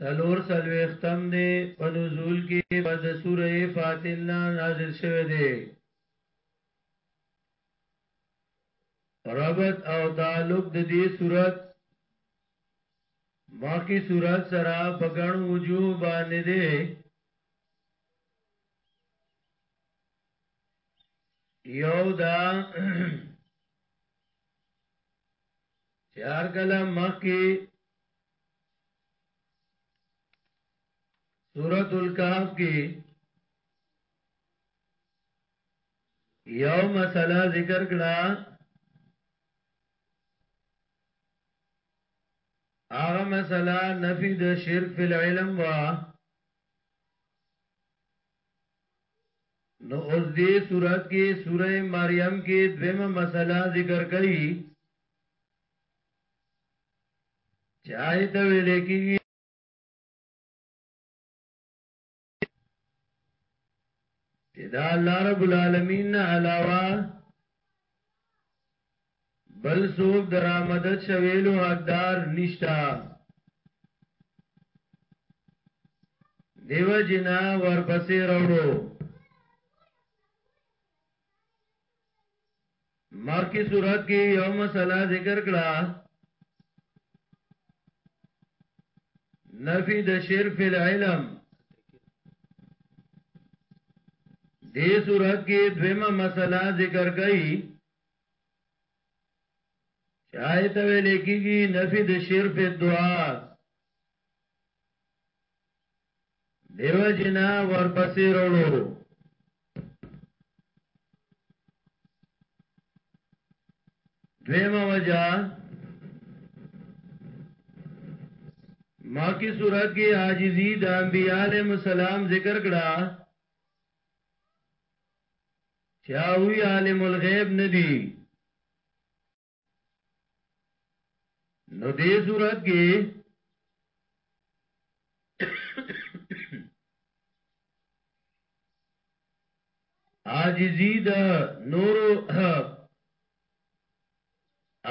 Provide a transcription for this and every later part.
سلور سلوختم دے په نزول کې په د سوره فاتل نه نازل شوه دی ربط او تعلق د دې صورت ماخی صورت سره په ګڼ وجوه باندې دی یو دا چې هر کله مخکې سورۃ الکهف کې یو مسله ذکر کړه هغه مسله نفي د شرک فی العلم وا نو اوس دې صورت کې سوره مریم کې دویمه مسله ذکر کړي چې آیت ویل کېږي چې دا الله رب العالمین علاوه بل سوک د رامدد شویلو حقدار نشتا دیو جنا ورپسې وروړو مخکې صورت کې یو مسله ذکر کړه نفی د شرف العلم دې صورت کې دویمه مسله ذکر کړي چای ته ویل کېږي نفي د شیر په دعا دیو جنا ورپسې وروړو دویمه وجہ ما کی صورت کې عاجزی د انبیاء علیهم السلام ذکر کړه چا وی عالم الغیب ندی نو دې صورت کې عاجزی دا نورو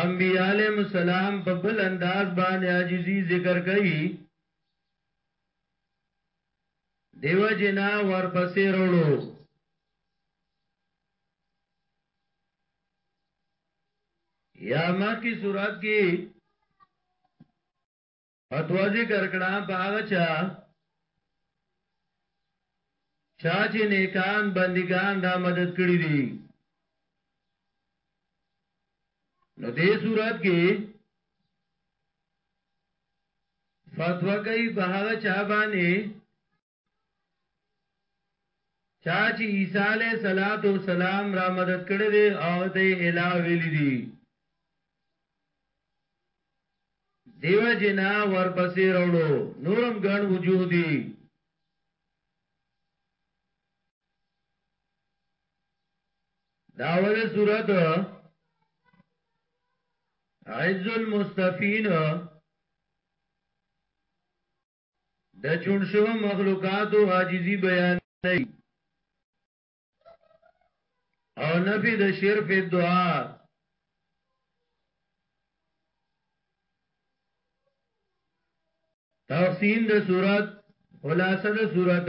انبیاء علیہ السلام په بل انداز باندې عاجزی ذکر کړي دیو جنا ورپسې وروړو یا ما کی صورت کی فتوا ذکر کړه په هغه چا چا چې نیکان بندگان را مدد کړی دي نو دې صورت کې فتوا کوي په هغه چا باندې چا چې عیسی علیه صلوات و سلام را مدد کړی دی او ته الہ ویل دي دیو جنا ورپسې وروړو نورم ګڼ وجودي داول صورت عز المستفین د چون شو مخلوقات او عاجزی بیان نه او نفی د شرف دعا تقسیم د صورت خلاصه د صورت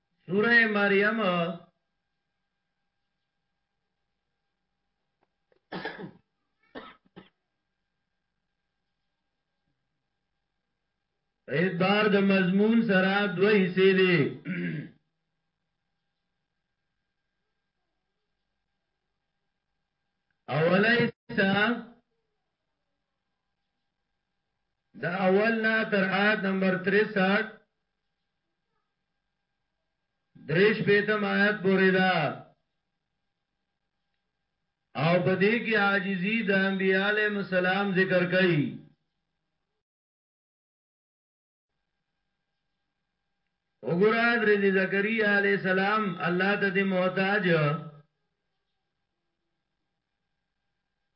سوره مریم اعتبار د مضمون سره دوه حصے دي اوله حصہ د اول نه تر آیت نمبر 63 درې شپېتم آیت پورې ده او په دې کې عاجزي د انبياله مسالم ذکر کړي وګوره حضرت زکریا علی السلام الله ته دی محتاج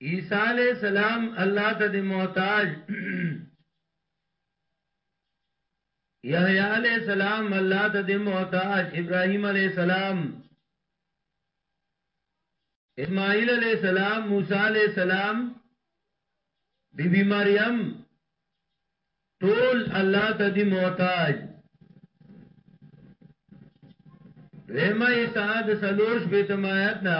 عیسی علی السلام الله ته دی محتاج يحيی عليه السلام الله ته د محتاج ابراهيم عليه السلام اسماعيل عليه السلام موسی عليه السلام بی بی مریم ټول الله ته دی محتاج ویمه ایسا د سلور شبیتم آیت نا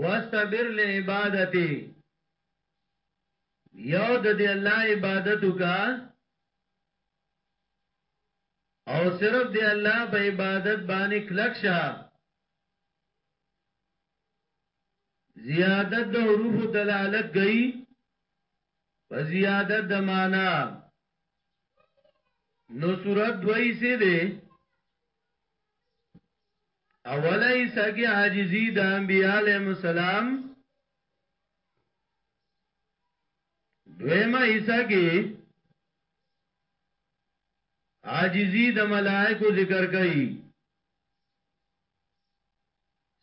واستمر لعبادته یو د دې الله عبادت وکا او صرف دې الله په عبادت باندې کلک شه زیادت د حروف دلالت گئی په زیادت د معنا نو صورت دوی سي دي اوله حصہ کې عاجزی د انبیاء علیهم السلام دویمه حصہ کې عاجزی د ملائکو ذکر کړي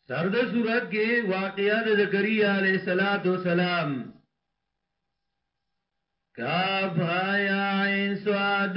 سرد صورت کې واقعیا د زکریا علیہ الصلات والسلام کاف یا عین صاد